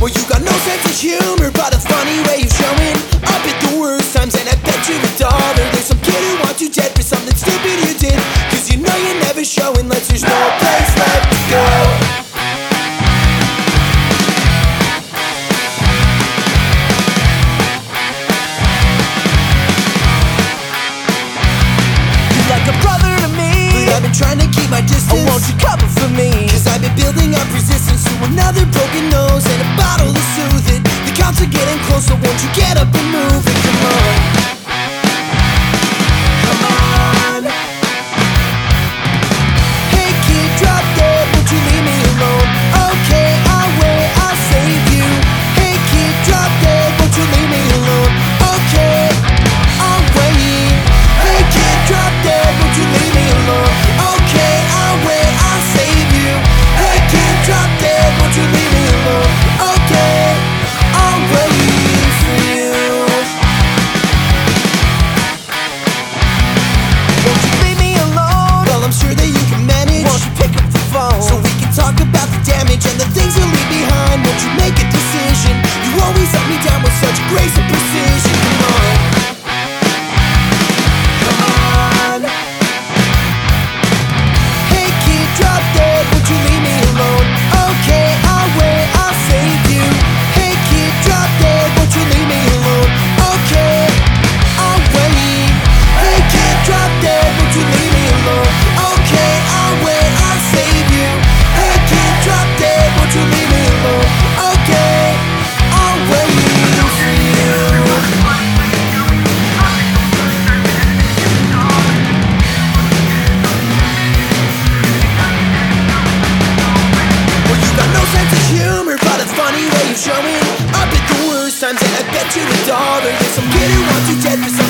Well, you got no sense of humor, but a funny way of showing up at the worst times. And I bet you a dollar there's some kid who wants you dead for something stupid you did. Cause you know you're never show unless there's no place left to go. You're like a brother to me. But I've been trying to keep my distance. Oh, won't you cover for me? Cause I've been building up resistance to another broken nose and a bottle to soothe it. The cops are getting closer, won't you get damage and the things you leave behind. Won't you make a decision? You always let me down with such grace humor, but a funny way of showing up at the worst times. And I bet you a dollar some kid who wants you dead for some